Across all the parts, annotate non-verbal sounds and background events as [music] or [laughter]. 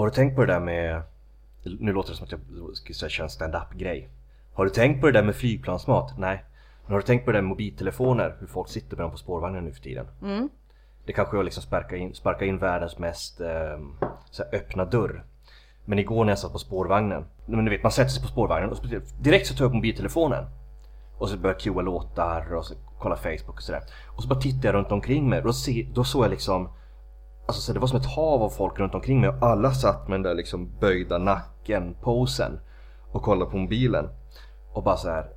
Har du tänkt på det där med, nu låter det som att jag ska köra en stand-up grej. Har du tänkt på det där med flygplansmat? Nej. Men har du tänkt på det där med mobiltelefoner? Hur folk sitter med dem på spårvagnen nu för tiden? Mm. Det kanske att liksom sparka in, sparka in världens mest eh, öppna dörr. Men igår när jag satt på spårvagnen, men du vet man sätter sig på spårvagnen och direkt så tar jag upp mobiltelefonen. Och så börjar jag cuea låtar och så kolla Facebook och sådär. Och så bara tittar jag runt omkring mig och då, se, då såg jag liksom Alltså så det var som ett hav av folk runt omkring mig och alla satt med den där liksom böjda nacken posen och kollade på mobilen. Och bara så här.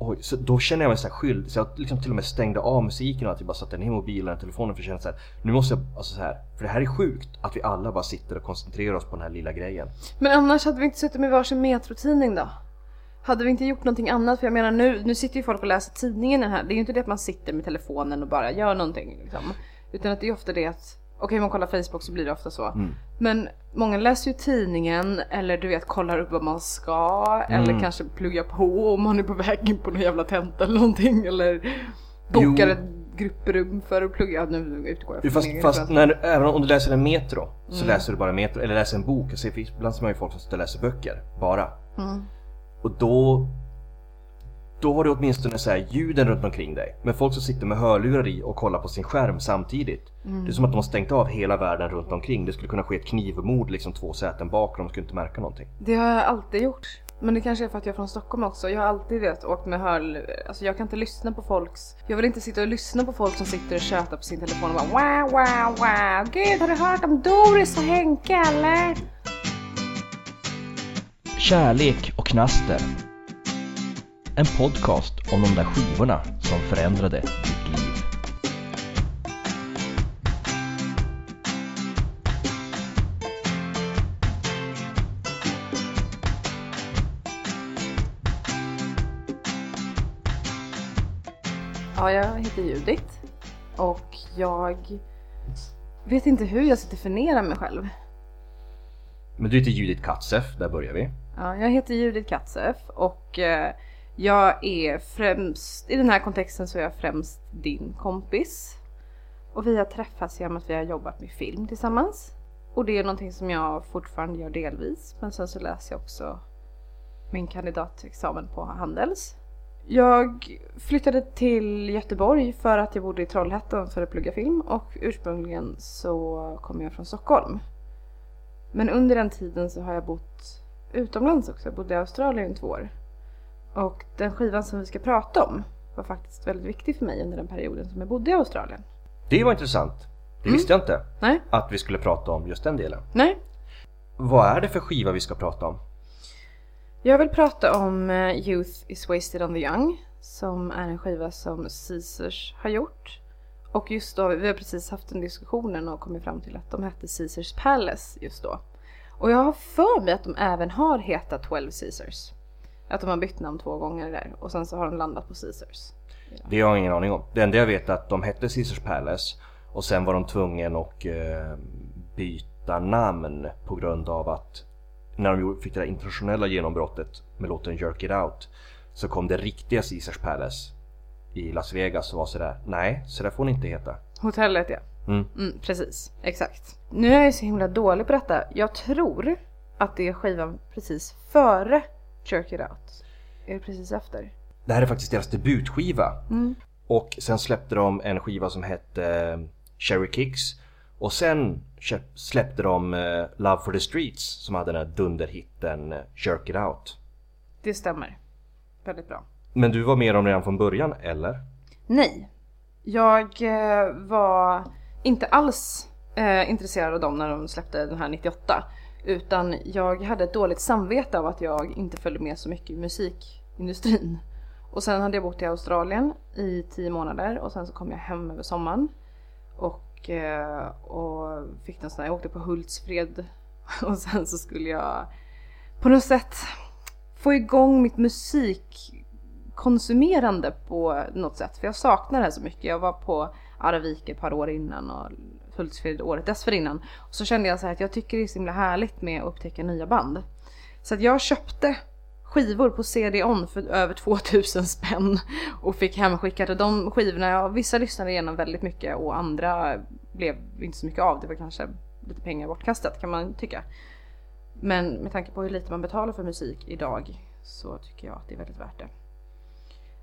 Oj, så då känner jag mig så här skyldig så jag liksom till och med stängde av musiken och att jag bara satte ner mobilen och telefonen för att känna så här, Nu måste jag, alltså så här, för det här är sjukt att vi alla bara sitter och koncentrerar oss på den här lilla grejen. Men annars hade vi inte suttit med varsin metrotidning då? Hade vi inte gjort någonting annat? För jag menar nu, nu sitter ju folk och läser tidningen här. Det är ju inte det att man sitter med telefonen och bara gör någonting liksom. Utan att det är ofta det att Okej okay, man kollar Facebook så blir det ofta så. Mm. Men många läser ju tidningen eller du vet kollar upp vad man ska. Mm. Eller kanske pluggar på om man är på väg in på någon jävla tenta eller någonting. Eller bokar Jo. ett grupprum för att plugga. Nu utgår jag från Fast, egen fast när, även om du läser en metro så Mm. läser du bara metro eller läser en bok. Ser, ibland ser man ju folk som sitter och läser böcker bara. Mm. Och då då har du åtminstone så här ljuden runt omkring dig. Men folk som sitter med hörlurar i och kollar på sin skärm samtidigt. Mm. Det är som att de har stängt av hela världen runt omkring. Det skulle kunna ske ett knivmord liksom två säten bak och de skulle inte märka någonting. Det har jag alltid gjort. Men det kanske är för att jag är från Stockholm också. Jag har alltid vet, åkt med hörlurar. Alltså jag kan inte lyssna på folks... Jag vill inte sitta och lyssna på folk som sitter och tjötar på sin telefon och bara wow, wow, wow. Gud, har du hört om Doris och Henke eller? Kärlek och knaster. En podcast om de där skivorna som förändrade ditt liv. Ja, jag heter Judith. Och jag vet inte hur jag ska definiera mig själv. Men du heter Judith Katzeff, där börjar vi. Ja, jag heter Judith Katzeff och eh, jag är främst, i den här kontexten så är jag främst din kompis. Och vi har träffats genom att vi har jobbat med film tillsammans. Och det är någonting som jag fortfarande gör delvis. Men sen så läser jag också min kandidatexamen på Handels. Jag flyttade till Göteborg för att jag bodde i Trollhättan för att plugga film och ursprungligen så kom jag från Stockholm. Men under den tiden så har jag bott utomlands också. Jag bodde i Australien i två år. Och den skivan som vi ska prata om var faktiskt väldigt viktig för mig under den perioden som jag bodde i Australien. Det var intressant. Det visste jag inte. Nej, Att vi skulle prata om just den delen. nej. Vad är det för skiva vi ska prata om? Jag vill prata om eh, Youth is wasted on the young. Som är en skiva som Caesars har gjort. Och just då, vi har precis haft en diskussion och kommit fram till att de hette Caesars Palace just då. Och jag har för mig att de även har hetat 12 Caesars. Att de har bytt namn två gånger där och sen så har de landat på Caesars. Det har jag ingen aning om. Det enda jag vet är att de hette Caesars Palace och sen var de tvungna att eh, byta namn på grund av att när de fick det där internationella genombrottet med låten Jerk It Out så kom det riktiga Caesars Palace i Las Vegas och var sådär nej, så där får ni inte heta. Hotellet ja. Mm. Mm, precis, exakt. Nu är jag så himla dålig på detta. Jag tror att det är skivan precis före Jerk It Out. Är det precis efter? Det här är faktiskt deras debutskiva Mm. och sen släppte de en skiva som hette eh, Cherry Kicks och sen släppte de eh, Love for the Streets som hade den här dunderhitten eh, Jerk It Out. Det stämmer. Väldigt bra. Men du var med dem redan från början eller? Nej. Jag var inte alls eh, intresserad av dem när de släppte den här 98. Utan jag hade ett dåligt samvete av att jag inte följde med så mycket i musikindustrin. Och sen hade jag bott i Australien i tio månader och sen så kom jag hem över sommaren. Och, eh, och fick en sån här, jag åkte på Hultsfred [laughs] och sen så skulle jag på något sätt få igång mitt musikkonsumerande på något sätt. För jag saknar det här så mycket. Jag var på Arvika ett par år innan och Hultsfred året dessförinnan. Och så kände jag så här att jag tycker det är så himla härligt med att upptäcka nya band. Så att jag köpte skivor på CD-ON för över 2000 spänn och fick hemskickade. De skivorna, ja, vissa lyssnade igenom väldigt mycket och andra blev inte så mycket av. Det var kanske lite pengar bortkastat kan man tycka. Men med tanke på hur lite man betalar för musik idag så tycker jag att det är väldigt värt det.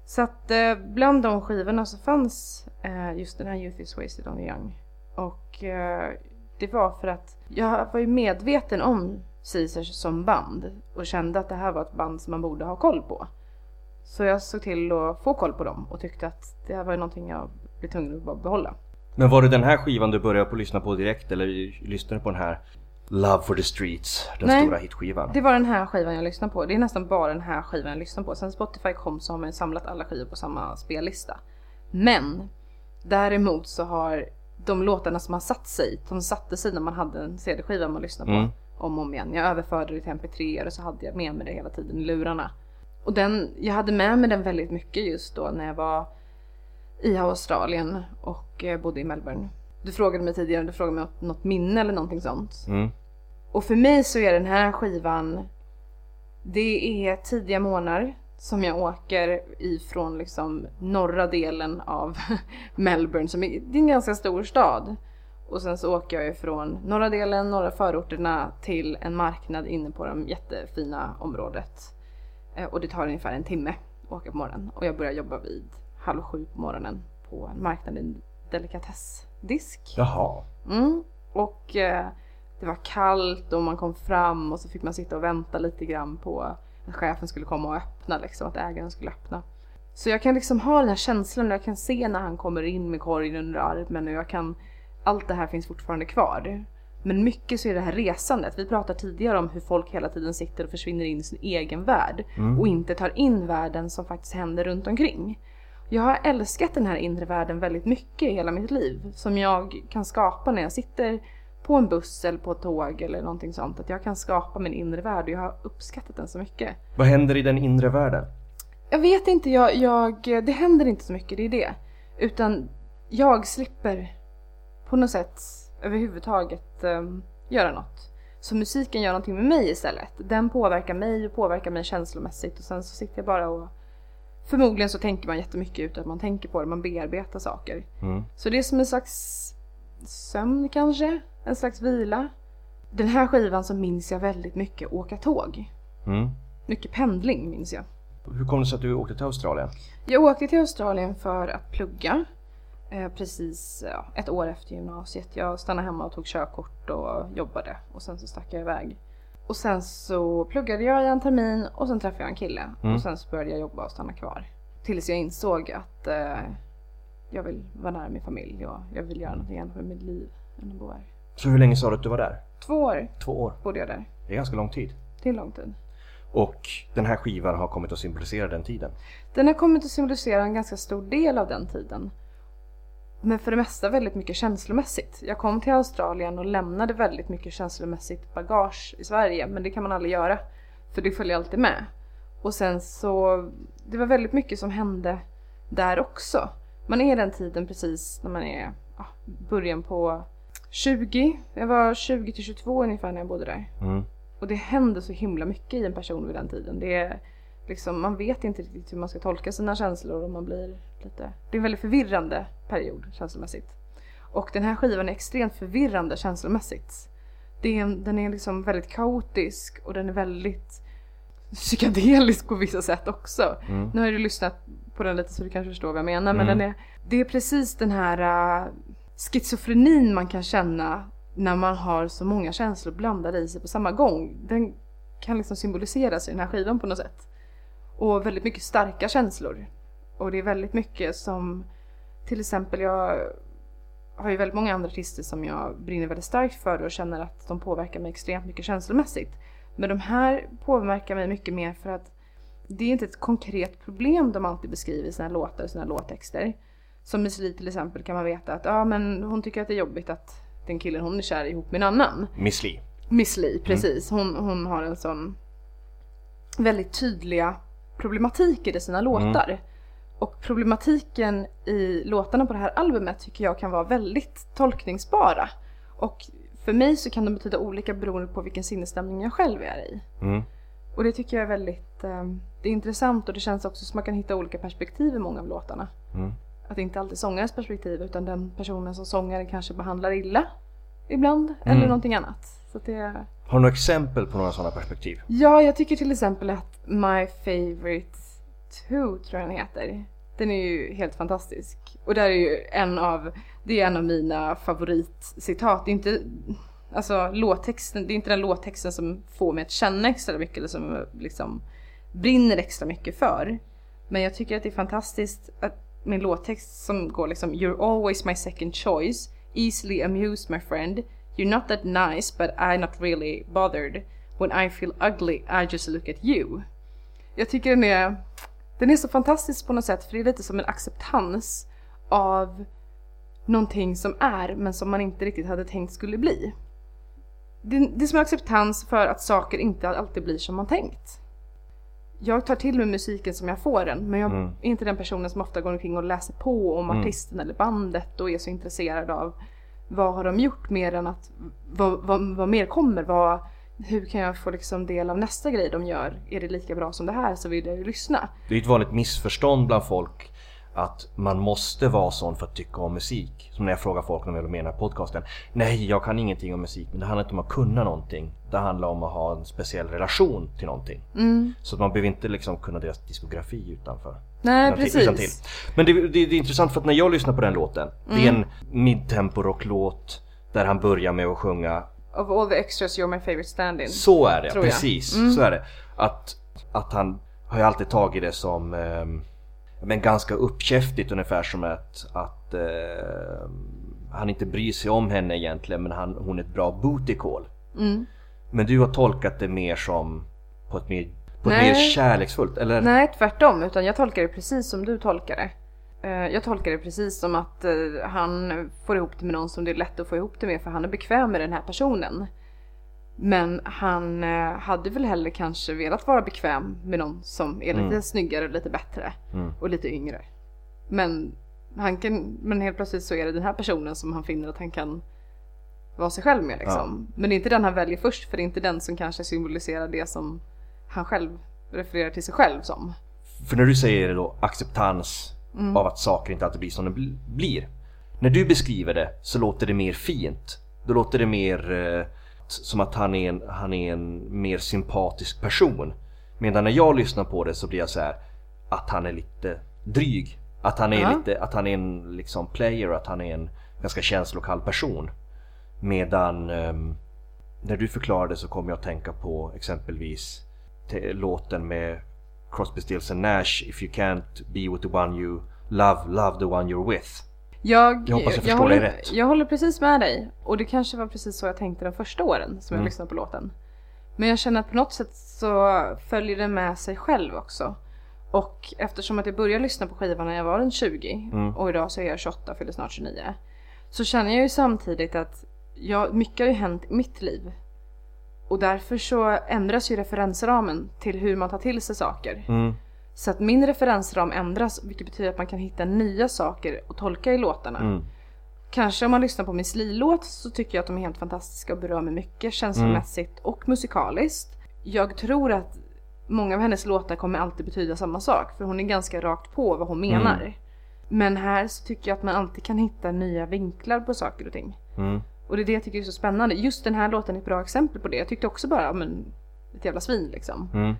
Så att eh, bland de skivorna så fanns eh, just den här Youth is wasted on the young. Och eh, det var för att jag var ju medveten om Caesars som band och kände att det här var ett band som man borde ha koll på. Så jag såg till att få koll på dem och tyckte att det här var ju någonting jag blev tvungen att behålla. Men var det den här skivan du började på lyssna på direkt eller lyssnade på den här Love for the Streets, den Nej, stora hitskivan? Det var den här skivan jag lyssnade på. Det är nästan bara den här skivan jag lyssnar på. Sen Spotify kom så har man samlat alla skivor på samma spellista. Men däremot så har de låtarna som har satt sig, de satte sig när man hade en CD-skiva man lyssnade på Mm. om och om igen. Jag överförde det till MP3 och så hade jag med mig det hela tiden i lurarna. Och den, jag hade med mig den väldigt mycket just då när jag var i Australien och eh, bodde i Melbourne. Du frågade mig tidigare om du frågade mig något, något minne eller någonting sånt. Mm. Och för mig så är den här skivan, det är tidiga morgnar som jag åker ifrån liksom norra delen av [laughs] Melbourne, som är, det är en ganska stor stad. Och sen så åker jag ifrån norra delen, norra förorterna till en marknad inne på det jättefina området. Eh, Och det tar ungefär en timme att åka på morgonen. Och jag börjar jobba vid halv sju på morgonen på en marknad i en delikatessdisk. Jaha. Mm. Och eh, det var kallt och man kom fram och så fick man sitta och vänta lite grann på att chefen skulle komma och öppna liksom, att ägaren skulle öppna. Så jag kan liksom ha den här känslan och jag kan se när han kommer in med korgen under armen och jag kan, allt det här finns fortfarande kvar. Men mycket så är det här resandet. Vi pratade tidigare om hur folk hela tiden sitter och försvinner in i sin egen värld och inte tar in världen som faktiskt händer runt omkring. Jag har älskat den här inre världen väldigt mycket i hela mitt liv. Som jag kan skapa när jag sitter på en buss eller på ett tåg eller någonting sånt. Att jag kan skapa min inre värld och jag har uppskattat den så mycket. Vad händer i den inre världen? Jag vet inte, jag, jag, det händer inte så mycket, det är det. Utan jag slipper på något sätt överhuvudtaget um, göra något. Så musiken gör någonting med mig istället. Den påverkar mig och påverkar mig känslomässigt och sen så sitter jag bara och Förmodligen så tänker man jättemycket utan att man tänker på det, man bearbetar saker. Mm. Så det är som en slags sömn kanske, en slags vila. Den här skivan så minns jag väldigt mycket åka tåg. Mm. Mycket pendling minns jag. Hur kom det sig att du åkte till Australien? Jag åkte till Australien för att plugga. Eh, precis ja, ett år efter gymnasiet. Jag stannade hemma och tog körkort och jobbade. Och sen så stack jag iväg. Och sen så pluggade jag i en termin och sen träffade jag en kille. Mm. Och sen så började jag jobba och stanna kvar. Tills jag insåg att eh, jag vill vara nära min familj och jag vill göra någonting annat med mitt liv än att bo här. Så hur länge sa du att du var där? Två år Två år. bodde jag där. Det är ganska lång tid. Det är lång tid. Och den här skivan har kommit att symbolisera den tiden. Den har kommit att symbolisera en ganska stor del av den tiden. Men för det mesta väldigt mycket känslomässigt. Jag kom till Australien och lämnade väldigt mycket känslomässigt bagage i Sverige. Men det kan man aldrig göra. För det följer alltid med. Och sen så, det var väldigt mycket som hände där också. Man är den tiden precis när man är ja, början på 20. Jag var 20 till 22 ungefär när jag bodde där. Mm. Och det händer så himla mycket i en person vid den tiden. Det är liksom, man vet inte riktigt hur man ska tolka sina känslor och man blir lite... Det är en väldigt förvirrande period känslomässigt. Och den här skivan är extremt förvirrande känslomässigt. Det är, en- den är liksom väldigt kaotisk och den är väldigt psykedelisk på vissa sätt också. Mm. Nu har du lyssnat på den lite så du kanske förstår vad jag menar. Men Mm. den är, det är precis den här uh, schizofrenin man kan känna när man har så många känslor blandade i sig på samma gång. Den kan liksom symboliseras i den här skivan på något sätt. Och väldigt mycket starka känslor. Och det är väldigt mycket som till exempel jag har ju väldigt många andra artister som jag brinner väldigt starkt för och känner att de påverkar mig extremt mycket känslomässigt. Men de här påverkar mig mycket mer för att det är inte ett konkret problem de alltid beskriver i sina låtar och sina låttexter. Som Miss Li till exempel kan man veta att ja, men hon tycker att det är jobbigt att den killen hon är kär ihop med en annan. Miss Li. Li, precis. Hon, hon har en sån väldigt tydliga problematiker i sina låtar. Och problematiken i låtarna på det här albumet tycker jag kan vara väldigt tolkningsbara. Och för mig så kan de betyda olika beroende på vilken sinnesstämning jag själv är i. Mm. Och det tycker jag är väldigt eh, det är intressant och det känns också som man kan hitta olika perspektiv i många av låtarna. Mm. Att det inte alltid är sångarens perspektiv utan den personen som sångaren kanske behandlar illa ibland Mm. eller någonting annat. Så det, Har du några exempel på några sådana perspektiv? Ja, jag tycker till exempel att My Favorite Two tror jag den heter. Den är ju helt fantastisk. Och där är ju en av, det är en av mina favoritcitat. Det är inte, alltså låttexten, det är inte den låttexten som får mig att känna extra mycket eller som liksom brinner extra mycket för. Men jag tycker att det är fantastiskt att min låttext som går liksom You're always my second choice, easily amused my friend, You're not that nice but I'm not really bothered. When I feel ugly I just look at you. Jag tycker den är, den är så fantastisk på något sätt för det är lite som en acceptans av någonting som är men som man inte riktigt hade tänkt skulle bli. Det, det är som en acceptans för att saker inte alltid blir som man tänkt. Jag tar till mig musiken som jag får den men jag Mm. är inte den personen som ofta går omkring och läser på om Mm. artisten eller bandet och är så intresserad av vad har de gjort mer än att vad, vad, vad mer kommer? Vad, hur kan jag få liksom del av nästa grej de gör? Är det lika bra som det här så vill jag ju lyssna. Det är ett vanligt missförstånd bland folk att man måste vara sån för att tycka om musik. Som när jag frågar folk när de här podcasten. Nej, jag kan ingenting om musik. Men det handlar inte om att kunna någonting. Det handlar om att ha en speciell relation till någonting. Mm. Så att man behöver inte liksom kunna deras diskografi utanför. Nej Utan precis. utan. Men det, det, det är intressant för att när jag lyssnar på den låten. Det är Mm. en midtempo rocklåt där han börjar med att sjunga Of all the extras you're my favorite stand-in. Så är det, precis. Mm. Så är det. Att, att han har ju alltid tagit det som ehm, men ganska uppkäftigt ungefär som att, att ehm, han inte bryr sig om henne egentligen men han, hon är ett bra booty call. Mm. Men du har tolkat det mer som på ett mer, på ett mer kärleksfullt eller? Nej tvärtom, utan jag tolkar det precis som du tolkar det. Eh, Jag tolkar det precis som att eh, han får ihop det med någon som det är lätt att få ihop det med för han är bekväm med den här personen. Men han eh, hade väl hellre kanske velat vara bekväm med någon som är lite Mm. snyggare lite bättre Mm. och lite yngre. Men, han kan, men helt plötsligt så är det den här personen som han finner att han kan vara sig själv med liksom. Men det är inte den han väljer först för det är inte den som kanske symboliserar det som han själv refererar till sig själv som. För när du säger då acceptans Mm. av att saker inte alltid blir som de bl- blir. När du beskriver det så låter det mer fint. Då låter det mer som att han är, en, han är en mer sympatisk person. Medan när jag lyssnar på det så blir jag så här att han är lite dryg. Att han är Ja. lite, att han är en liksom player, att han är en ganska känslokall person. Medan ehm, när du förklarar det så kommer jag att tänka på exempelvis te- låten med Crosby, Stills and Nash If you can't be with the one you love, love the one you're with. Jag, Jag hoppas jag förstår håller, dig rätt. Jag håller precis med dig. Och det kanske var precis så jag tänkte de första åren som jag Mm. lyssnade på låten. Men jag känner att på något sätt så följer den med sig själv också. Och eftersom att jag började lyssna på skivan när jag var runt 20 Mm. och idag så är jag 28 fyller snart 29. Så känner jag ju samtidigt att jag, mycket har ju hänt i mitt liv. Och därför så ändras ju referensramen till hur man tar till sig saker. Mm. Så att min referensram ändras vilket betyder att man kan hitta nya saker att tolka i låtarna. Mm. Kanske om man lyssnar på Miss Li-låt så tycker jag att de är helt fantastiska och berör mig mycket känslomässigt och musikaliskt. Jag tror att många av hennes låtar kommer alltid betyda samma sak för hon är ganska rakt på vad hon menar. Men här så tycker jag att man alltid kan hitta nya vinklar på saker och ting. Mm. Och det är det jag tycker är så spännande. Just den här låten är ett bra exempel på det. Jag tyckte också bara, men ett jävla svin liksom. Mm.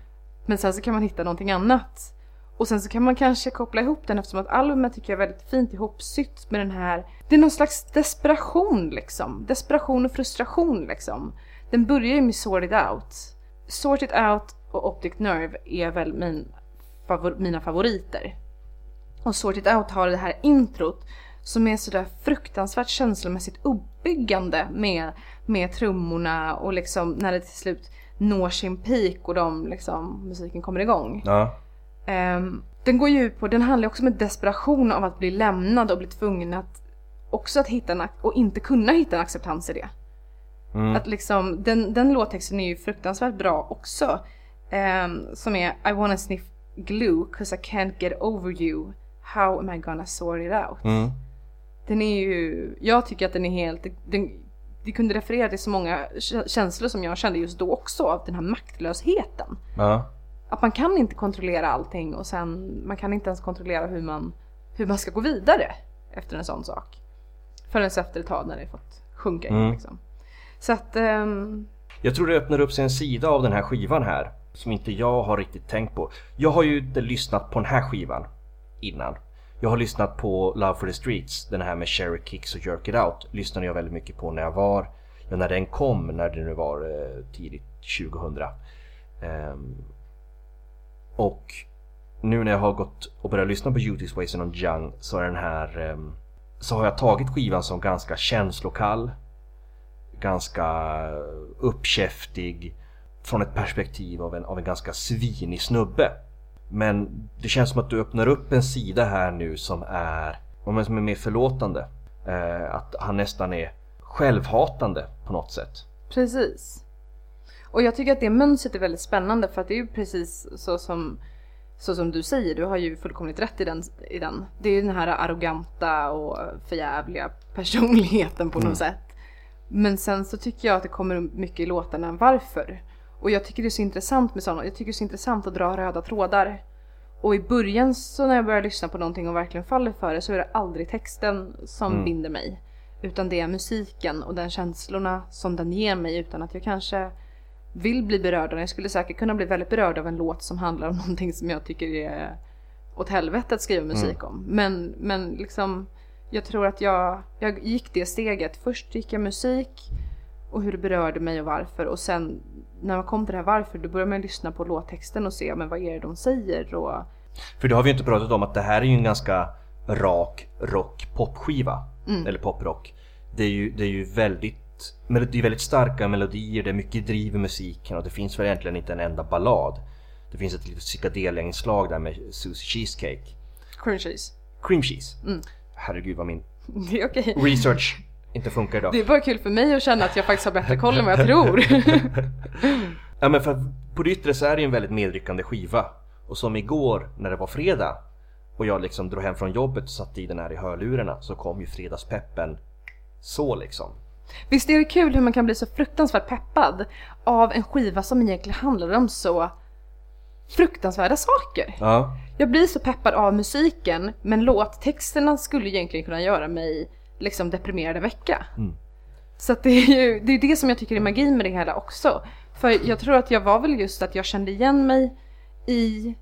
Men sen så kan man hitta någonting annat. Och sen så kan man kanske koppla ihop den eftersom att albumet tycker jag är väldigt fint ihopsytt med den här. Det är någon slags desperation liksom. Desperation och frustration liksom. Den börjar ju med Sort It Out. Sort It Out och Optic Nerve är väl min favor- mina favoriter. Och Sort It Out har det här introt som är sådär fruktansvärt känslomässigt uppbyggande med, med trummorna och liksom när det till slut når sin peak och de liksom, musiken kommer igång. Ja. Ehm, den går ju ut på, den handlar också om en desperation av att bli lämnad och bli tvungen att också att hitta en, och inte kunna hitta en acceptans i det. Mm. Att liksom, den, den låttexten är ju fruktansvärt bra också. Ehm, som är I wanna sniff glue cause I can't get over you. How am I gonna sort it out? Mm. Den är ju, jag tycker att den är helt, den, det kunde referera till så många kä- känslor som jag kände just då också av den här maktlösheten. Ja. Att man kan inte kontrollera allting och sen man kan inte ens kontrollera hur man, hur man ska gå vidare efter en sån sak. Förrän efter ett tag när det fått sjunka in Mm. liksom. Så att, ehm, Jag tror det öppnar upp sig en sida av den här skivan här som inte jag har riktigt tänkt på. Jag har ju inte lyssnat på den här skivan innan. Jag har lyssnat på Love for the Streets, den här med Sherry Kicks och Jerk It Out. Lyssnade jag väldigt mycket på när jag var, ja när den kom, när det nu var eh, tidigt 2000. Um, ehm, och nu när jag har gått och börjat lyssna på Judy's Ways on Young så är den här um, så har jag tagit skivan som ganska känslokall. Ganska uppkäftig. Från ett perspektiv av en, av en ganska svinig snubbe. Men det känns som att du öppnar upp en sida här nu som är, om som är mer förlåtande. Eh, att han nästan är självhatande på något sätt. Precis. Och jag tycker att det mönstret är väldigt spännande för att det är ju precis så som, så som du säger, du har ju fullkomligt rätt i den. I den. Det är ju den här arroganta och förjävliga personligheten på Mm. något sätt. Men sen så tycker jag att det kommer mycket i låtarna varför. Och jag tycker det är så intressant med sådana, jag tycker det är så intressant att dra röda trådar. Och i början så när jag börjar lyssna på någonting och verkligen faller för det så är det aldrig texten som Mm. binder mig. Utan det är musiken och den känslorna som den ger mig utan att jag kanske vill bli berörd av den. Jag skulle säkert kunna bli väldigt berörd av en låt som handlar om [laughs] någonting som jag tycker är åt helvete att skriva musik om. Men, men liksom, jag tror att jag, jag gick det steget. Först gick jag musik och hur det berörde mig och varför. Och sen när man kom till det här varför, då började man lyssna på låttexten och se men vad är det de säger. Och, För det har vi ju inte pratat om att det här är ju en ganska rak rock popskiva. Eller poprock. Det är ju, det är ju väldigt, det är väldigt starka melodier, det är mycket driv i musiken och det finns väl egentligen inte en enda ballad. Det finns ett litet psykedelia-inslag där med Susie Cheesecake. cream cheese. Cream cheese. Herregud vad min [laughs] research inte funkar idag. Det är bara kul för mig att känna att jag faktiskt har bättre koll än vad jag tror. [laughs] Ja men för på det yttre så är det ju en väldigt medryckande skiva. Och som igår när det var fredag och jag liksom drog hem från jobbet och satte i den här i hörlurarna så kom ju fredagspeppen så liksom. Visst är det kul hur man kan bli så fruktansvärt peppad av en skiva som egentligen handlar om så fruktansvärda saker. Ja. Jag blir så peppad av musiken men låttexterna skulle egentligen kunna göra mig liksom deprimerad en vecka. Mm. Så det är ju det, är det som jag tycker är magin med det hela också. För jag tror att jag var väl just att jag kände igen mig i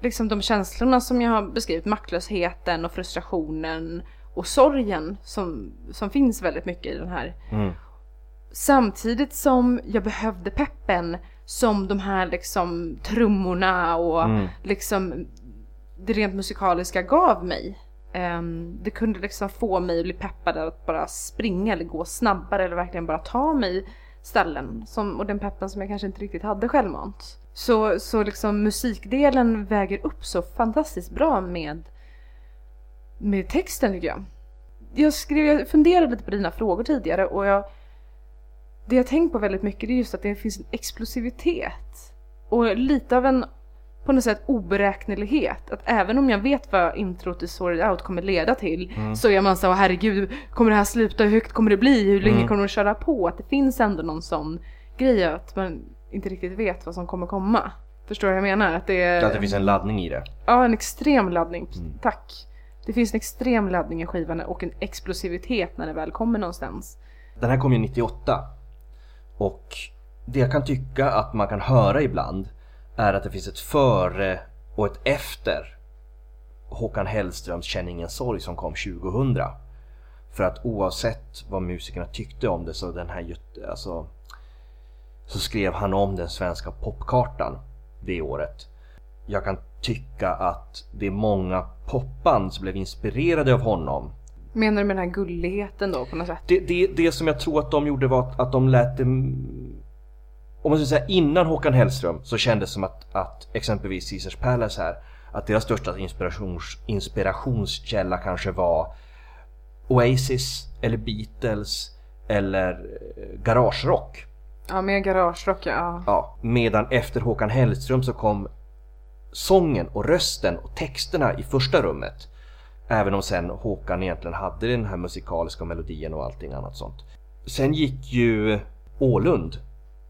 liksom de känslorna som jag har beskrivit, maktlösheten och frustrationen och sorgen som, som finns väldigt mycket i den här. Mm. Samtidigt som jag behövde peppen som de här liksom trummorna och Mm. liksom det rent musikaliska gav mig. Um, det kunde liksom få mig att bli peppad att bara springa eller gå snabbare eller verkligen bara ta mig ställen. Som, och den peppen som jag kanske inte riktigt hade självmant. Så, så liksom musikdelen väger upp så fantastiskt bra med, med texten tycker jag. Jag, skrev, jag funderade lite på dina frågor tidigare och jag det jag tänkt på väldigt mycket är just att det finns en explosivitet. Och lite av en på något sätt oberäknelighet. Att även om jag vet vad introt till Sorted Out kommer leda till så är man så herregud, kommer det här sluta? Hur högt kommer det bli? Hur länge Mm. kommer de köra på? Att det finns ändå någon sån grej att man inte riktigt vet vad som kommer komma. Förstår du vad jag menar? Att det är Att det finns en laddning i det. ja, en extrem laddning. Mm. Tack. Det finns en extrem laddning i skivan och en explosivitet när det väl kommer någonstans. Den här kom ju 98. Och det jag kan tycka att man kan höra ibland är att det finns ett före och ett efter Håkan Hellströms Känn ingen sorg som kom 2000. För att oavsett vad musikerna tyckte om det så den här alltså, så skrev han om den svenska popkartan det året. Jag kan tycka att det är många popband som blev inspirerade av honom Menar du med den här gulligheten då på något sätt? det, det, det som jag tror att de gjorde var att, att de lät det... Om man ska säga innan Håkan Hellström så kändes det som att, att exempelvis Caesars Palace här att deras största inspirations, inspirationskälla kanske var Oasis eller Beatles eller eh, garagerock. Ja, mer garagerock ja. Ja, medan efter Håkan Hellström så kom sången och rösten och texterna i första rummet. Även om sen Håkan egentligen hade den här musikaliska melodin och allting annat sånt. Sen gick ju Ålund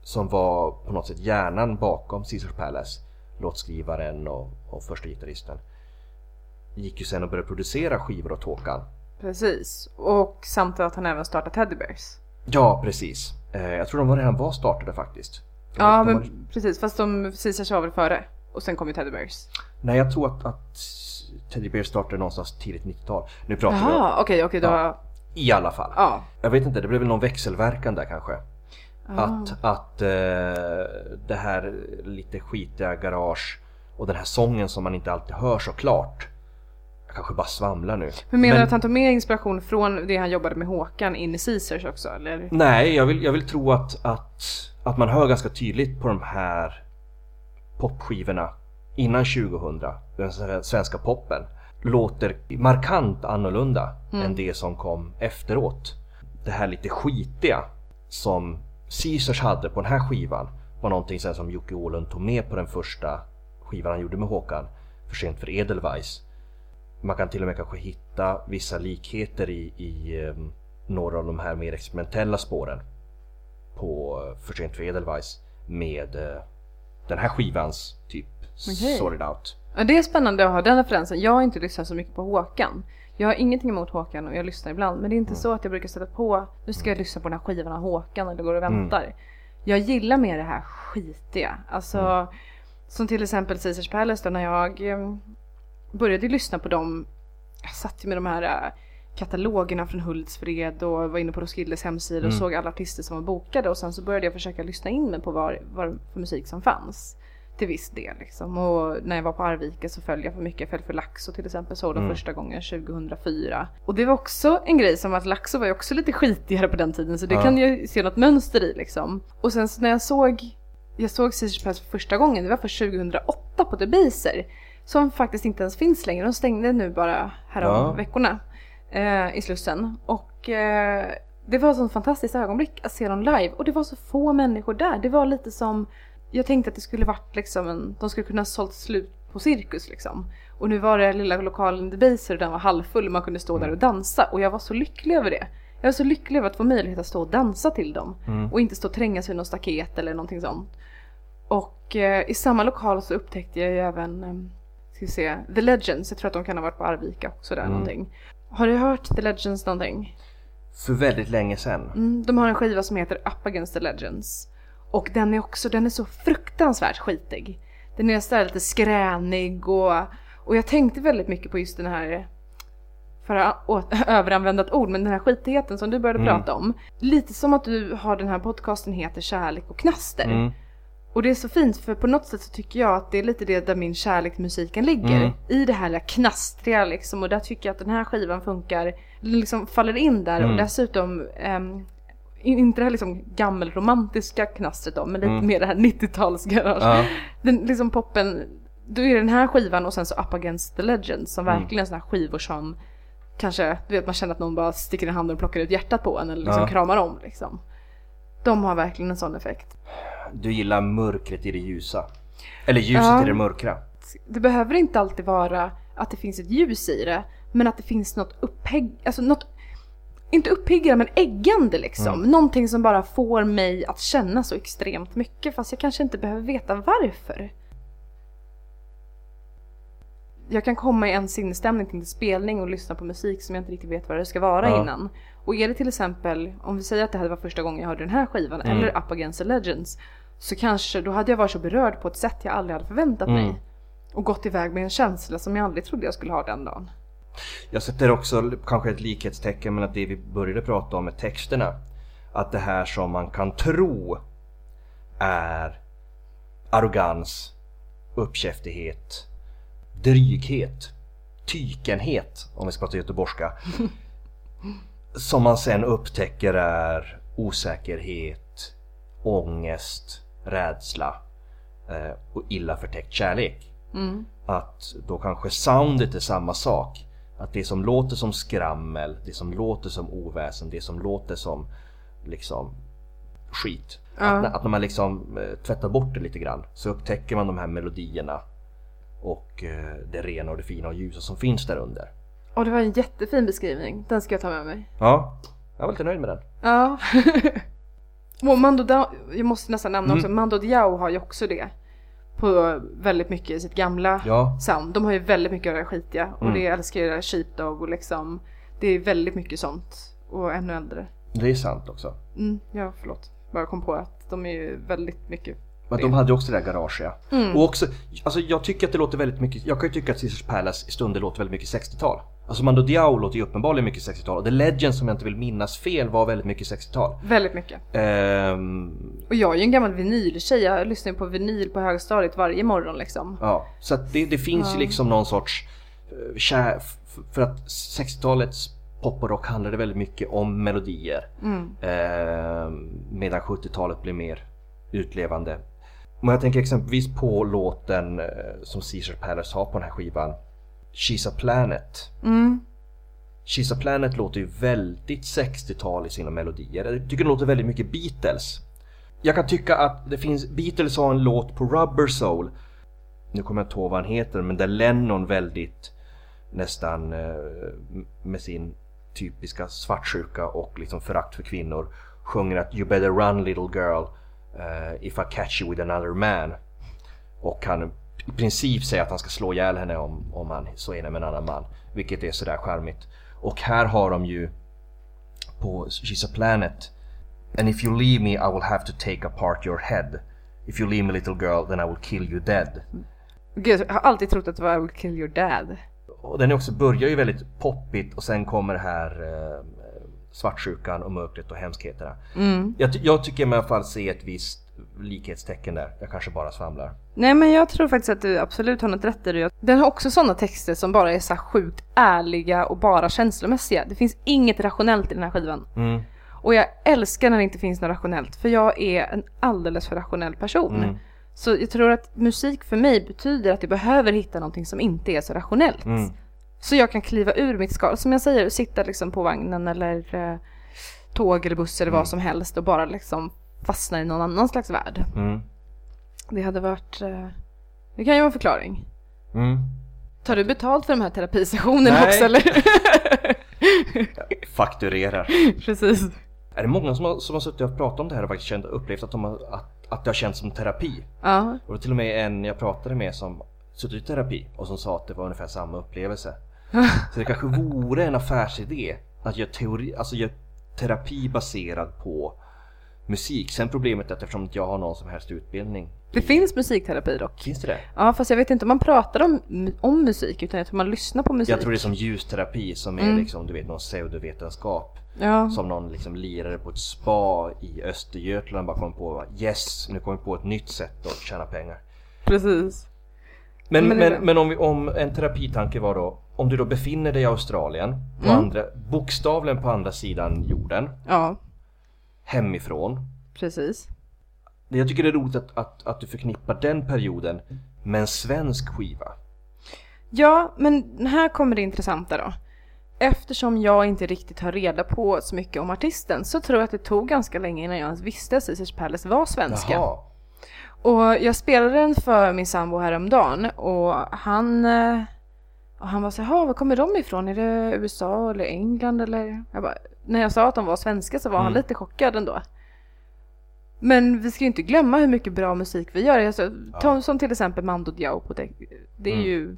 som var på något sätt hjärnan bakom Caesars Palace, låtskrivaren och, och första gitarristen. Gick ju sen och började producera skivor åt Håkan. Precis. Och samt att han även startat Teddy Bears. Ja, precis. Eh, jag tror de var redan var startade faktiskt. De, Ja de men har- precis, fast de Caesars var väl före. Och sen kom ju Teddy Bears. Nej, jag tror att, att Teddy Bear startade någonstans tidigt 90-tal. Nu pratar vi om... Okej okej då. Ja. I alla fall. Ja. Jag vet inte, det blev väl någon växelverkan där kanske. Att, att eh, det här lite skitiga garage och den här sången som man inte alltid hör så klart. Jag kanske bara svamlar nu. Men menar du Men- att han tog med inspiration från det han jobbade med Håkan in i Caesars också eller? Nej, jag vill, jag vill tro att, att, att man hör ganska tydligt på de här popskivorna innan 2000, den svenska poppen, låter markant annorlunda än det som kom efteråt. Det här lite skitiga som Caesars hade på den här skivan var någonting sen som Jocke Åhlund tog med på den första skivan han gjorde med Håkan, För sent för Edelweiss. Man kan till och med kanske hitta vissa likheter i, i eh, några av de här mer experimentella spåren på eh, För sent för Edelweiss med eh, den här skivans typ Okej. Sorted Out. Ja, det är spännande att ha den referensen. Jag har inte lyssnat så mycket på Håkan. Jag har ingenting emot Håkan och jag lyssnar ibland. Men det är inte så att jag brukar sätta på, nu ska jag lyssna på den här skivan av Håkan eller går och väntar. Jag gillar mer det här skitiga. Alltså, som till exempel Caesars Palace då när jag eh, började lyssna på dem. Jag satt ju med de här eh, katalogerna från Hultsfred och var inne på Roskildes hemsida och såg alla artister som var bokade och sen så började jag försöka lyssna in mig på vad, vad för musik som fanns till viss del liksom. Och när jag var på Arvika så följde jag för mycket. Jag följde för Laxo till exempel, såg dem första gången 2004. Och det var också en grej som att Laxo var ju också lite skitigare på den tiden så det Ja. kan jag se något mönster i liksom. Och sen så när jag såg, jag såg Caesars Palace för första gången, det var för 2008 på Debaser. Som faktiskt inte ens finns längre, de stängde nu bara härom Ja. veckorna eh, i Slussen. Och eh, det var ett sånt fantastiskt ögonblick att se dem live och det var så få människor där. Det var lite som, jag tänkte att det skulle varit liksom en, de skulle kunna ha sålt slut på cirkus liksom. Och nu var det lilla lokalen Debaser och den var halvfull och man kunde stå där och dansa och jag var så lycklig över det. Jag var så lycklig över att få möjlighet att stå och dansa till dem och inte stå och trängas vid någon staket eller någonting sånt. Och eh, i samma lokal så upptäckte jag ju även, eh, ska vi se, The Legends. Jag tror att de kan ha varit på Arvika också där någonting. Har du hört The Legends någonting? För väldigt länge sedan. Mm, de har en skiva som heter Up Against the Legends. Och den är också, den är så fruktansvärt skitig. Den är sådär lite skränig och, och jag tänkte väldigt mycket på just den här för att [laughs] överanvända ett ord, men den här skitigheten som du började prata om. Lite som att du har den här podcasten heter Kärlek och knaster. Mm. Och det är så fint för på något sätt så tycker jag att det är lite det där min kärlek till musiken ligger. Mm. I det här knastriga liksom och där tycker jag att den här skivan funkar, liksom faller in där Mm. och dessutom ehm, inte det här liksom gammelromantiska knastret då, men lite mer det här 90-talsgarage. Mm. Ja. Den liksom poppen, då är det den här skivan och sen så Up Against the Legends som Mm. verkligen är såna här skivor som kanske, du vet man känner att någon bara sticker in handen och plockar ut hjärtat på en eller liksom Ja. kramar om liksom. De har verkligen en sån effekt. Du gillar mörkret i det ljusa. Eller ljuset Ja. i det mörkra. det behöver inte alltid vara att det finns ett ljus i det, men att det finns något upphägg, alltså något, inte uppiggande men äggande liksom. Någonting som bara får mig att känna så extremt mycket fast jag kanske inte behöver veta varför. Jag kan komma i en sinnesstämning till en spelning och lyssna på musik som jag inte riktigt vet vad det ska vara Ja. innan. Och är det till exempel, om vi säger att det här var första gången jag hörde den här skivan, eller Up Against the Legends, så kanske då hade jag varit så berörd på ett sätt jag aldrig hade förväntat Mm. mig. Och gått iväg med en känsla som jag aldrig trodde jag skulle ha den dagen. Jag sätter också kanske ett likhetstecken mellan det vi började prata om med texterna. Att det här som man kan tro är arrogans, uppkäftighet, dryghet, tykenhet om vi ska prata göteborgska. [laughs] som man sen upptäcker är osäkerhet, ångest, rädsla eh, och illa förtäckt kärlek. Att då kanske soundet är samma sak. Att det som låter som skrammel, det som låter som oväsen, det som låter som liksom skit. Att, när- att när man liksom eh, tvättar bort det lite grann så upptäcker man de här melodierna och eh, det rena och det fina och ljusa som finns där under. Och det var en jättefin beskrivning, den ska jag ta med mig. Ja, jag var lite nöjd med den. Ja. [laughs] och Mando Diao, jag måste nästan nämna Mm. också, Mando Diao har ju också det. På väldigt mycket i sitt gamla Ja. sound. De har ju väldigt mycket av det skitiga. Och Mm. det älskar jag, Sheepdog och liksom. Det är väldigt mycket sånt. Och ännu äldre. Det är sant också. Mm, ja, förlåt. Bara kom på att de är ju väldigt mycket Men de hade ju också det där garage ja. Och också, alltså jag tycker att det låter väldigt mycket, jag kan ju tycka att Caesars Palace i stunder låter väldigt mycket 60-tal. Alltså Mando Diao låter ju uppenbarligen mycket 60-tal och The Legend som jag inte vill minnas fel var väldigt mycket 60-tal. Väldigt mycket. Ehm, Och jag är ju en gammal vinyltjej, jag lyssnar på vinyl på högstadiet varje morgon liksom. ja, så att det, det finns ju liksom någon sorts eh, kär, för att 60-talets pop och rock handlade väldigt mycket om melodier. Ehm, medan 70-talet blev mer utlevande. Men jag tänker exempelvis på låten eh, som Caesar Palace har på den här skivan. She's a Planet. She's a Planet låter ju väldigt 60-tal i sina melodier. Jag tycker det låter väldigt mycket Beatles. Jag kan tycka att det finns, Beatles har en låt på Rubber Soul. Nu kommer jag inte ihåg vad han heter men där Lennon väldigt nästan eh, med sin typiska svartsjuka och liksom förakt för kvinnor sjunger att You better run little girl eh, if I catch you with another man. Och han i princip säger att han ska slå ihjäl henne om, om han så är med en annan man. Vilket är sådär charmigt. Och här har de ju på She's a Planet And if you leave me I will have to take apart your head. If you leave me little girl then I will kill you dead. Gud, jag har alltid trott att det var I will kill your dad. Och den är också, börjar ju väldigt poppigt och sen kommer det här eh, svartsjukan och mörkret och hemskheterna. Jag, ty- jag tycker i alla fall se ett visst likhetstecken där. Jag kanske bara svamlar. Nej men jag tror faktiskt att du absolut har något rätt i det. Den har också sådana texter som bara är så sjukt ärliga och bara känslomässiga. Det finns inget rationellt i den här skivan. Mm. Och jag älskar när det inte finns något rationellt för jag är en alldeles för rationell person. Mm. Så jag tror att musik för mig betyder att jag behöver hitta någonting som inte är så rationellt. Mm. Så jag kan kliva ur mitt skal, som jag säger, sitta liksom på vagnen eller eh, tåg eller buss eller Mm. vad som helst och bara liksom fastna i någon annan slags värld. Mm. Det hade varit, eh, det kan ju vara en förklaring. Mm. Tar du betalt för de här terapisessionerna Nej. också eller? Fakturerar. [laughs] Precis. Är det många som har, som har suttit och pratat om det här och faktiskt känt, upplevt att, de har, att, att det har känts som terapi? Ja. Och till och med en jag pratade med som suttit i terapi och som sa att det var ungefär samma upplevelse. [laughs] Så det kanske vore en affärsidé att göra, teori, alltså göra terapi baserad på musik. Sen problemet är att eftersom jag har någon som helst utbildning. Det finns musikterapi dock. Finns det det? Ja fast jag vet inte om man pratar om, om musik utan jag tror man lyssnar på musik. Jag tror det är som ljusterapi som är liksom du vet någon pseudovetenskap. Ja. Som någon liksom lirare på ett spa i Östergötland bara kom på Yes, nu kommer vi på ett nytt sätt att tjäna pengar. Precis. Men, Men men, men, om, vi, om en terapitanke var då Om du då befinner dig i Australien på Mm. andra, Bokstavligen på andra sidan jorden Ja, Hemifrån precis. Jag tycker det är roligt att, att, att du förknippar den perioden med en svensk skiva Ja, men här kommer det intressanta då. Eftersom jag inte riktigt har reda på så mycket om artisten så tror jag att det tog ganska länge innan jag ens visste att Caesars Palace var svenska. Jaha Och jag spelade den för min sambo häromdagen och han, eh, och han var så här, var kommer de ifrån? Är det USA eller England eller? Jag bara, när jag sa att de var svenska så var han Mm. lite chockad ändå. Men vi ska ju inte glömma hur mycket bra musik vi gör. Alltså, ta, som till exempel Mando Diao på det. Det är Mm. ju...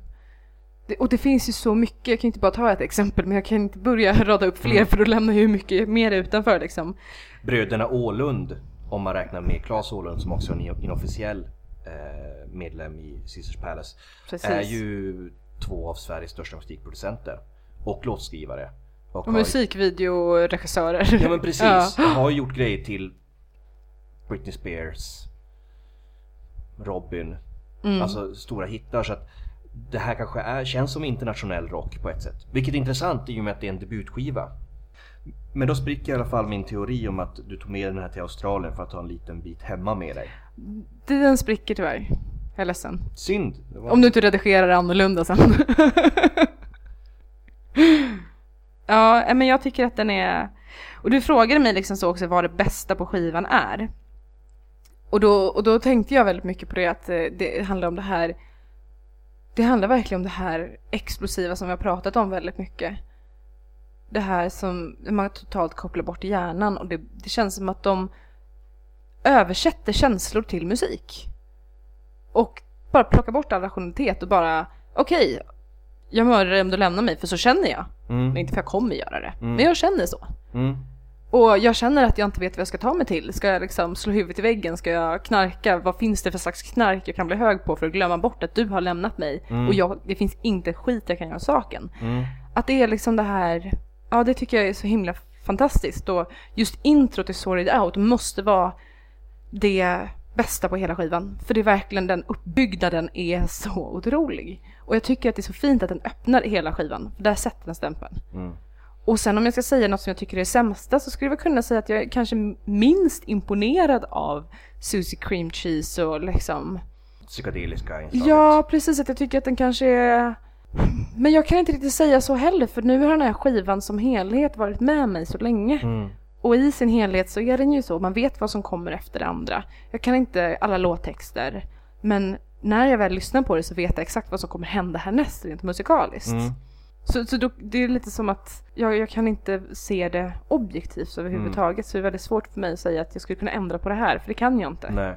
Det, och det finns ju så mycket, jag kan inte bara ta ett exempel men jag kan inte börja [laughs] rada upp fler Mm. för då lämnar jag ju mycket mer utanför liksom. Bröderna Ålund Om man räknar med Claes Ålund som också är en inofficiell eh, medlem i Caesars Palace Precis. Är ju två av Sveriges största musikproducenter Och låtskrivare Och, Och musikvideoregissörer. Ja men precis, [laughs] Ja. Jag har gjort grejer till Britney Spears Robin Mm. Alltså stora hittar så att Det här kanske är, känns som internationell rock på ett sätt Vilket är intressant i och med att det är en debutskiva Men då spricker i alla fall min teori om att du tog med den här till Australien för att ha en liten bit hemma med dig Den spricker tyvärr. Jag är ledsen. Synd! Var... Om du inte redigerar det annorlunda sen. [laughs] ja, eh, men jag tycker att den är... Och du frågade mig liksom så också vad det bästa på skivan är. Och då, och då tänkte jag väldigt mycket på det att eh, det handlar om det här... Det handlar verkligen om det här explosiva som vi har pratat om väldigt mycket. Det här som man totalt kopplar bort hjärnan och det, det känns som att de översätter känslor till musik. Och bara plockar bort all rationalitet och bara okej, jag mördar dig om du lämnar mig för så känner jag. mm. Inte för jag kommer göra det. Mm. Men jag känner så. Mm. Och jag känner att jag inte vet vad jag ska ta mig till. Ska jag liksom slå huvudet i väggen? Ska jag knarka? Vad finns det för slags knark jag kan bli hög på för att glömma bort att du har lämnat mig? Och jag, det finns inte skit jag kan göra saken. Mm. Att det är liksom det här, ja det tycker jag är så himla fantastiskt. Och just intro till Sorted Out måste vara det bästa på hela skivan. För det är verkligen den uppbyggnaden är så otrolig. Och jag tycker att det är så fint att den öppnar hela skivan. För där sätter den stämpeln. Mm. Och sen om jag ska säga något som jag tycker är det sämsta så skulle jag kunna säga att jag är kanske minst imponerad av Susie Cream Cheese och liksom Psykedeliska inslaget. Ja, precis. Att jag tycker att den kanske är... Men jag kan inte riktigt säga så heller för nu har den här skivan som helhet varit med mig så länge. Mm. Och i sin helhet så är den ju så, man vet vad som kommer efter det andra. Jag kan inte alla låttexter, men när jag väl lyssnar på det så vet jag exakt vad som kommer hända härnäst rent musikaliskt. Mm. Så, så då, det är lite som att jag, jag kan inte se det objektivt överhuvudtaget. Så det är väldigt svårt för mig att säga att jag skulle kunna ändra på det här, för det kan jag inte. Nej.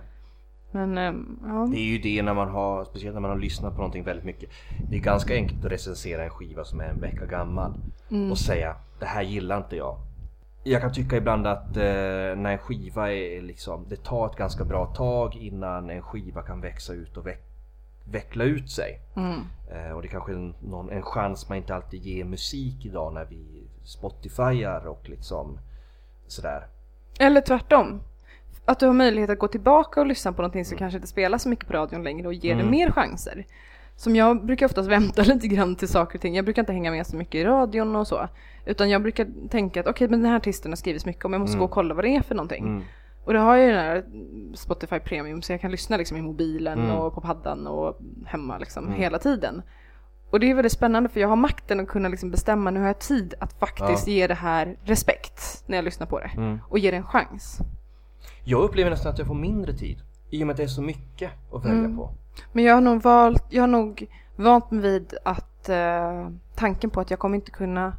Men ehm, ja. Det är ju det när man har, speciellt när man har lyssnat på någonting väldigt mycket. Det är ganska enkelt att recensera en skiva som är en vecka gammal och säga det här gillar inte jag. Jag kan tycka ibland att eh, när en skiva är liksom, det tar ett ganska bra tag innan en skiva kan växa ut och veck, veckla ut sig. Mm. Eh, och det kanske är en, någon, en chans man inte alltid ger musik idag när vi Spotifyar och liksom sådär. Eller tvärtom. Att du har möjlighet att gå tillbaka och lyssna på någonting som kanske inte spelar så mycket på radion längre och ge det mer chanser. Som jag brukar oftast vänta [laughs] lite grann till saker och ting. Jag brukar inte hänga med så mycket i radion och så. Utan jag brukar tänka att okej, men den här artisten har skrivits mycket om. Jag måste gå och kolla vad det är för någonting. Mm. Och det har jag ju den här Spotify Premium så jag kan lyssna liksom i mobilen Mm. och på paddan och hemma liksom hela tiden. Och det är väldigt spännande för jag har makten att kunna liksom bestämma, nu har jag tid att faktiskt ge det här respekt när jag lyssnar på det. Mm. Och ge det en chans. Jag upplever nästan att jag får mindre tid. I och med att det är så mycket att välja Mm. på. Men jag har nog valt, jag har nog vant mig vid att eh, tanken på att jag kommer inte kunna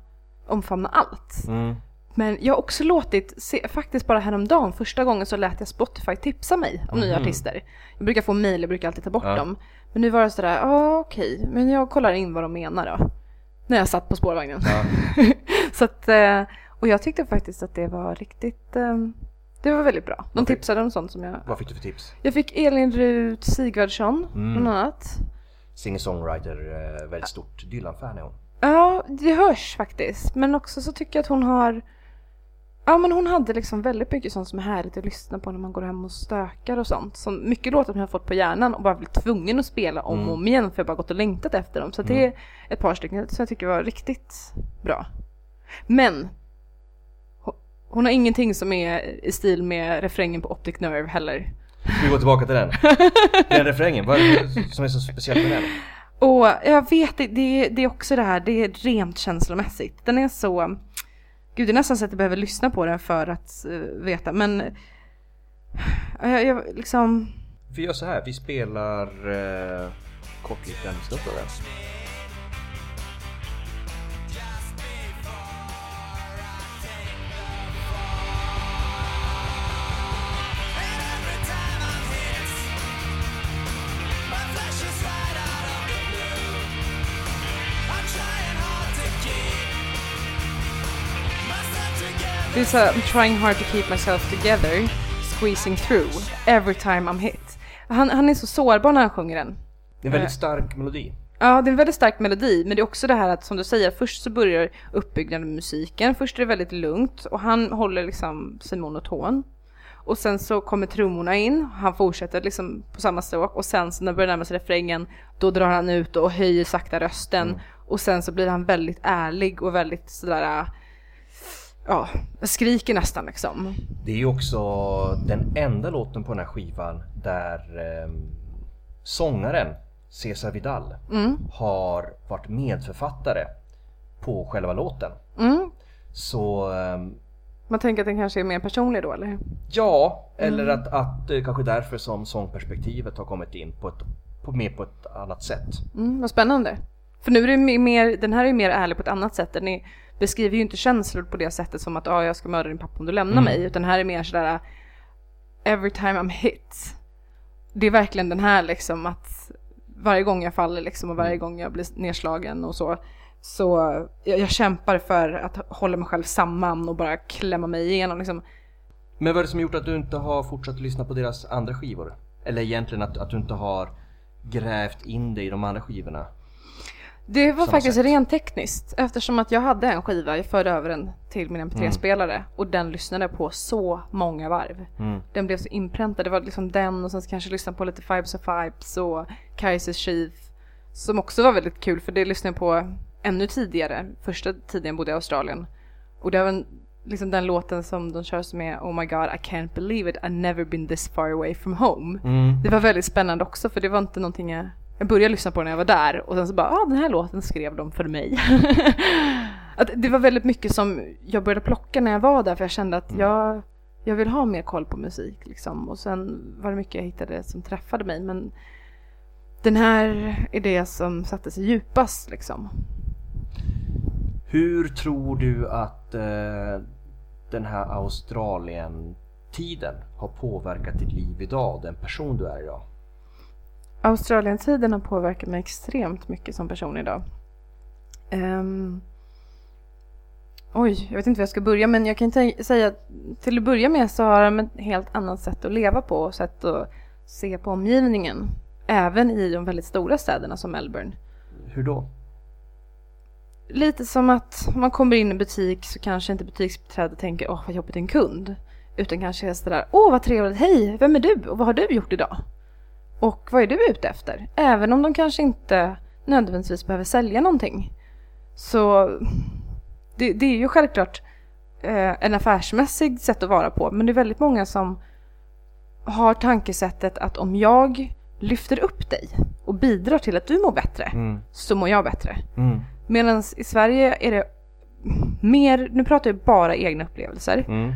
omfamna allt. Mm. Men jag har också låtit, se, faktiskt bara häromdagen, första gången så lät jag Spotify tipsa mig om nya artister. Jag brukar få mejl, jag brukar alltid ta bort Ja. dem. Men nu var det sådär, ja okej, men jag kollar in vad de menar då. När jag satt på spårvagnen. Ja. [laughs] så att, eh, och jag tyckte faktiskt att det var riktigt, eh, det var väldigt bra. De Okej. tipsade om sånt som jag... Vad fick du för tips? Jag fick Elin Rut Sigvardsson, Mm. bland annat. Singer-songwriter, eh, väldigt stort Dylan-fan är hon. Ja, det hörs faktiskt. Men också så tycker jag att hon har... Ja men hon hade liksom väldigt mycket sånt som är härligt att lyssna på när man går hem och stökar och sånt. Som mycket låtar som jag har fått på hjärnan och bara blivit tvungen att spela om och om igen för jag bara gått och längtat efter dem. Så det är ett par stycken som jag tycker var riktigt bra. Men hon har ingenting som är i stil med refrängen på Optic Nerve heller. Vi gå tillbaka till den? [laughs] Den refrängen, vad är det som är så speciellt med den? Och jag vet, det, det, det är också det här, det är rent känslomässigt. Den är så... Gud, det är nästan så att jag behöver lyssna på den för att eh, veta, men... Jag, jag liksom... Vi gör så här, vi spelar eh, kort liten snutt av den. Det är så här, I'm trying hard to keep myself together, squeezing through, every time I'm hit. Han, han är så sårbar när han sjunger den. Det är en väldigt stark melodi. Ja, det är en väldigt stark melodi, men det är också det här att som du säger, först så börjar uppbyggnaden med musiken, först är det väldigt lugnt och han håller liksom sig monoton. Och sen så kommer trummorna in, han fortsätter liksom på samma stråk och sen så när det börjar närma sig refrängen, då drar han ut och höjer sakta rösten och sen så blir han väldigt ärlig och väldigt sådär, ja, skriker nästan liksom. Det är ju också den enda låten på den här skivan där eh, sångaren Cesar Vidal Mm. har varit medförfattare på själva låten. Mm. Så eh, Man tänker att den kanske är mer personlig då eller? ja, eller att, att eh, kanske därför som sångperspektivet har kommit in på ett, på, mer på ett annat sätt. Mm, vad spännande. För nu är det me- mer, den här är mer ärlig på ett annat sätt. Den är, beskriver ju inte känslor på det sättet som att ah, jag ska mörda din pappa om du lämnar Mm. mig. Utan här är mer sådär every time I'm hit. Det är verkligen den här liksom att varje gång jag faller liksom och varje gång jag blir nedslagen och så Så jag, jag kämpar för att hålla mig själv samman och bara klämma mig igenom liksom. Men vad är det som gjort att du inte har fortsatt lyssna på deras andra skivor? Eller egentligen att, att du inte har grävt in dig i de andra skivorna? Det var faktiskt sätt. rent tekniskt eftersom att jag hade en skiva, jag förde över den till min mp3-spelare och den lyssnade på så många varv. Mm. Den blev så inpräntad, det var liksom den och sen kanske lyssna på lite Fibes of Fibes och Kaiser's Chief som också var väldigt kul för det lyssnade jag på ännu tidigare, första tiden jag bodde i Australien. Och det var en, liksom den låten som de kör som är Oh my god I can't believe it I've never been this far away from home. Mm. Det var väldigt spännande också för det var inte någonting jag jag började lyssna på när jag var där och sen så bara, ah den här låten skrev de för mig. [laughs] att det var väldigt mycket som jag började plocka när jag var där för jag kände att jag, jag vill ha mer koll på musik liksom. Och sen var det mycket jag hittade som träffade mig men den här är det som satte sig djupast liksom. Hur tror du att eh, den här Australien-tiden har påverkat ditt liv idag, den person du är idag? Australien-tiden har påverkat mig extremt mycket som person idag. Ehm, oj, jag vet inte var jag ska börja men jag kan säga att till att börja med så har de ett helt annat sätt att leva på och sätt att se på omgivningen. Även i de väldigt stora städerna som Melbourne. Hur då? Lite som att om man kommer in i butik så kanske inte butiksbiträdet tänker åh vad jobbigt en kund. Utan kanske är sådär åh vad trevligt, hej, vem är du och vad har du gjort idag? Och vad är du ute efter? Även om de kanske inte nödvändigtvis behöver sälja någonting. Så det, det är ju självklart eh, en affärsmässig sätt att vara på. Men det är väldigt många som har tankesättet att om jag lyfter upp dig och bidrar till att du mår bättre Mm. så mår jag bättre. Mm. Medan i Sverige är det mer, nu pratar jag bara egna upplevelser. Mm.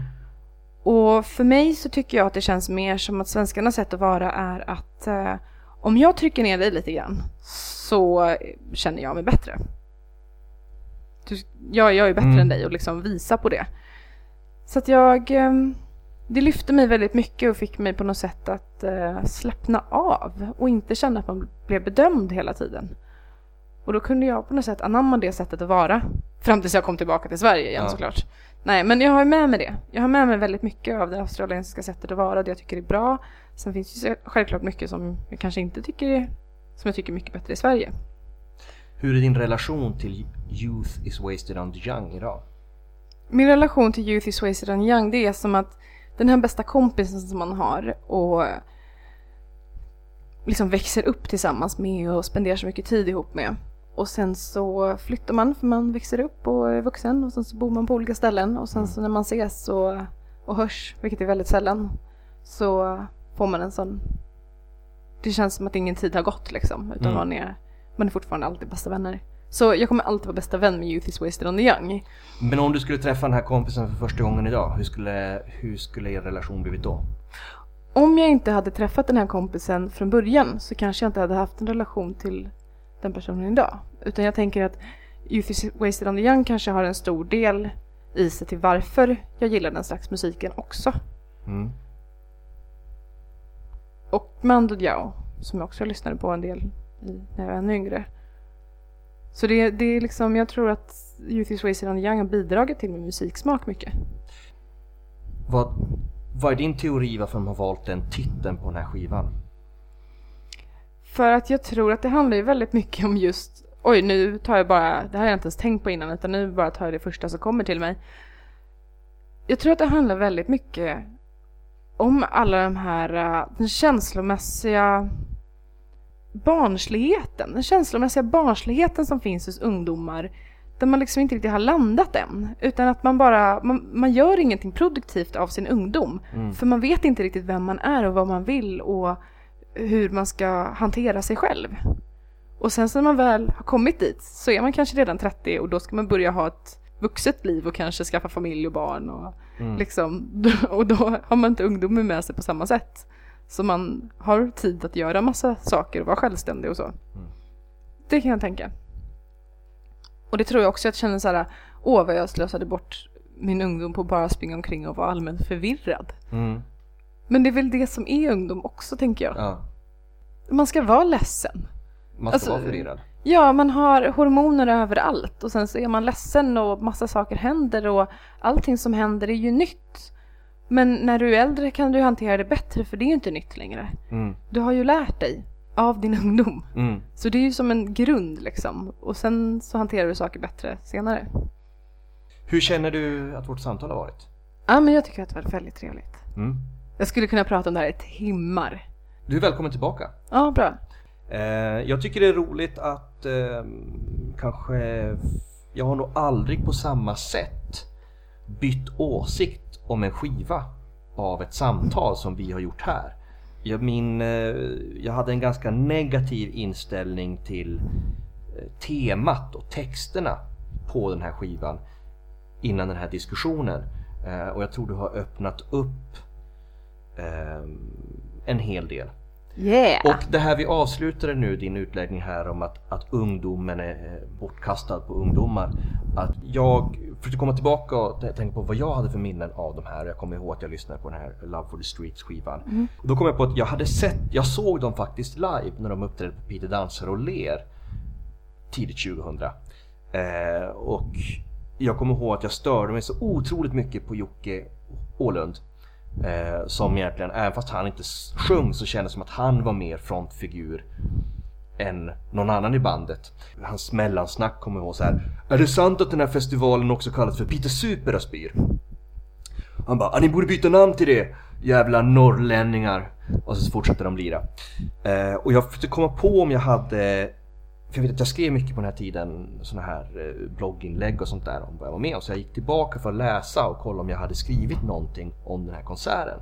Och för mig så tycker jag att det känns mer som att svenskarnas sätt att vara är att eh, om jag trycker ner dig lite grann så känner jag mig bättre. Du, jag, jag är bättre Mm. än dig och liksom visa på det. Så att jag, eh, det lyfte mig väldigt mycket och fick mig på något sätt att eh, slappna av och inte känna att man blev bedömd hela tiden. Och då kunde jag på något sätt anamma det sättet att vara. Fram tills jag kom tillbaka till Sverige igen Ja. såklart. Nej, men jag har med mig det. Jag har med mig väldigt mycket av det australiensiska sättet att vara, det jag tycker är bra. Sen finns det ju självklart mycket som jag kanske inte tycker är, som jag tycker är mycket bättre i Sverige. Hur är din relation till Youth is wasted on the young idag? Min relation till Youth is wasted on young, det är som att den här bästa kompisen som man har och liksom växer upp tillsammans med och spenderar så mycket tid ihop med. Och sen så flyttar man för man växer upp och är vuxen och sen så bor man på olika ställen och sen så när man ses och, och hörs, vilket är väldigt sällan, så får man en sån... Det känns som att ingen tid har gått liksom, utan Mm. man, är, man är fortfarande alltid bästa vänner. Så jag kommer alltid vara bästa vän med Youth is wasted on the young. Men om du skulle träffa den här kompisen för första gången idag, hur skulle, hur skulle er relation blivit då? Om jag inte hade träffat den här kompisen från början så kanske jag inte hade haft en relation till den personen idag. Utan jag tänker att Youth is wasted on the young kanske har en stor del i sig till varför jag gillar den slags musiken också. Mm. Och Mando Diao som jag också lyssnade på en del när jag var ännu yngre. Så det, det är liksom, jag tror att Youth is wasted on the young har bidragit till min musiksmak mycket. Vad, vad är din teori varför de har valt den titeln på den här skivan? För att jag tror att det handlar ju väldigt mycket om just Oj, nu tar jag bara, det här har jag inte ens tänkt på innan utan nu bara tar jag det första som kommer till mig. Jag tror att det handlar väldigt mycket om alla de här, äh, den känslomässiga barnsligheten, den känslomässiga barnsligheten som finns hos ungdomar där man liksom inte riktigt har landat än. Utan att man bara, man, man gör ingenting produktivt av sin ungdom. Mm. För man vet inte riktigt vem man är och vad man vill och hur man ska hantera sig själv. Och sen när man väl har kommit dit så är man kanske redan 30 och då ska man börja ha ett vuxet liv och kanske skaffa familj och barn och Mm. liksom [laughs] och då har man inte ungdomen med sig på samma sätt. Så man har tid att göra massa saker och vara självständig och så. Det kan jag tänka. Och det tror jag också att jag känner så här, åh vad jag slösade bort min ungdom på att bara springa omkring och vara allmänt förvirrad. Mm. Men det är väl det som är ungdom också tänker jag. Ja. Man ska vara ledsen. Man ska Alltså, vara förvirrad. Ja, man har hormoner överallt och sen så är man ledsen och massa saker händer och allting som händer är ju nytt. Men när du är äldre kan du hantera det bättre för det är ju inte nytt längre. Mm. Du har ju lärt dig av din ungdom. Mm. Så det är ju som en grund liksom. Och sen så hanterar du saker bättre senare. Hur känner du att vårt samtal har varit? Ja, men jag tycker att det var väldigt trevligt. Mm. Jag skulle kunna prata om det här i timmar. Du är välkommen tillbaka. Ja, bra. Eh, jag tycker det är roligt att eh, kanske jag har nog aldrig på samma sätt bytt åsikt om en skiva av ett samtal som vi har gjort här. Jag, min, eh, jag hade en ganska negativ inställning till temat och texterna på den här skivan innan den här diskussionen. Och jag tror du har öppnat upp eh, en hel del. Yeah! Och det här vi avslutade nu, din utläggning här om att, att ungdomen är eh, bortkastad på ungdomar. Att jag försökte komma tillbaka och tänka på vad jag hade för minnen av de här. Jag kommer ihåg att jag lyssnade på den här Love for the Streets skivan. Och då kom jag på att jag hade sett, jag såg dem faktiskt live när de uppträdde på Peter Dansar och ler tidigt 2000. Eh, och jag kommer ihåg att jag störde mig så otroligt mycket på Jocke Åhlund. Eh, som egentligen, även fast han inte sjöng så kändes det som att han var mer frontfigur än någon annan i bandet. Hans mellansnack kommer jag ihåg så här. Är det sant att den här festivalen också kallas för Peter Superaspyr? Han bara, "Ah, ni borde byta namn till det, jävla norrlänningar. Och så fortsatte de lira. Eh, och jag försökte komma på om jag hade för jag vet att jag skrev mycket på den här tiden såna här eh, blogginlägg och sånt där om vad jag var med om. Så jag gick tillbaka för att läsa och kolla om jag hade skrivit någonting om den här konserten.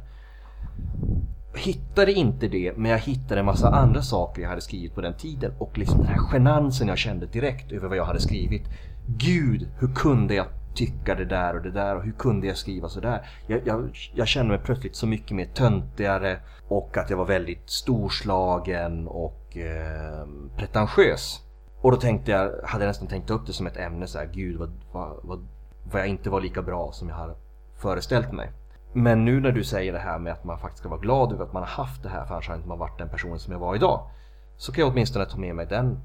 Hittade inte det, men jag hittade en massa andra saker jag hade skrivit på den tiden och liksom den här genansen jag kände direkt över vad jag hade skrivit. Gud, hur kunde jag tycka det där och det där och hur kunde jag skriva så där? Jag, jag, jag kände mig plötsligt så mycket mer töntigare och att jag var väldigt storslagen och eh, pretentiös. Och då tänkte jag, hade jag nästan tänkt upp det som ett ämne så här, gud vad, vad, vad, vad jag inte var lika bra som jag hade föreställt mig. Men nu när du säger det här med att man faktiskt ska vara glad över att man har haft det här för annars hade man inte varit den personen som jag var idag. Så kan jag åtminstone ta med mig den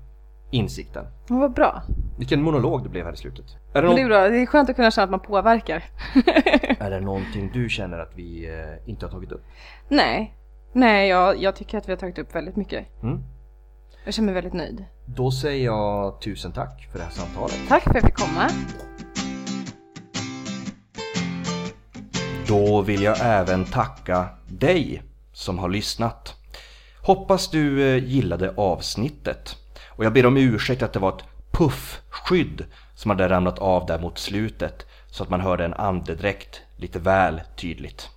insikten. Ja, vad bra. Vilken monolog det blev här i slutet. Är det, Men det är bra, det är skönt att kunna känna att man påverkar. är det någonting du känner att vi eh, inte har tagit upp? Nej, nej jag, jag tycker att vi har tagit upp väldigt mycket. Mm? Jag känner mig väldigt nöjd. Då säger jag tusen tack för det här samtalet. Tack för att jag fick komma. Då vill jag även tacka dig som har lyssnat. Hoppas du eh, gillade avsnittet. Och jag ber om ursäkt att det var ett puffskydd som hade ramlat av där mot slutet så att man hörde en andedräkt lite väl tydligt.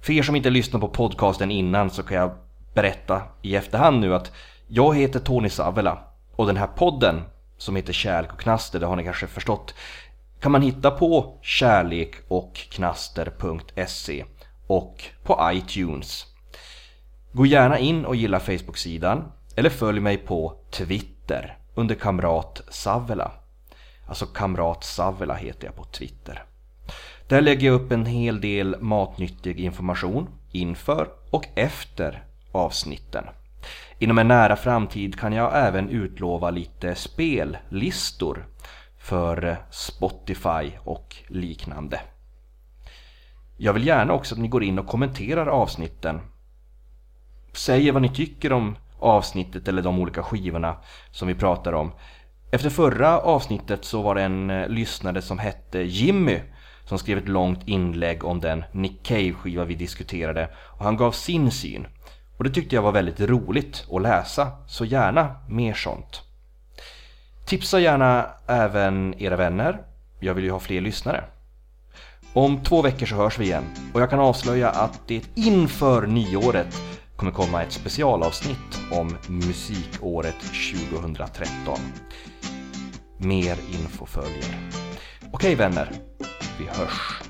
För er som inte lyssnat på podcasten innan så kan jag berätta i efterhand nu att jag heter Tony Savela och den här podden som heter Kärlek och knaster, det har ni kanske förstått, kan man hitta på kärlekochknaster.se och på iTunes. Gå gärna in och gilla Facebook-sidan eller följ mig på Twitter under Kamrat Savela. Alltså Kamrat Savela heter jag på Twitter. Där lägger jag upp en hel del matnyttig information inför och efter avsnitten. Inom en nära framtid kan jag även utlova lite spellistor för Spotify och liknande. Jag vill gärna också att ni går in och kommenterar avsnitten. Säger vad ni tycker om avsnittet eller de olika skivorna som vi pratar om. Efter förra avsnittet så var det en eh, lyssnare som hette Jimmy som skrev ett långt inlägg om den Nick Cave-skiva vi diskuterade och han gav sin syn. Och det tyckte jag var väldigt roligt att läsa, så gärna mer sånt. Tipsa gärna även era vänner, jag vill ju ha fler lyssnare. Om två veckor så hörs vi igen och jag kan avslöja att det inför nyåret kommer komma ett specialavsnitt om musikåret 2013. Mer info följer. Okej vänner, vi hörs.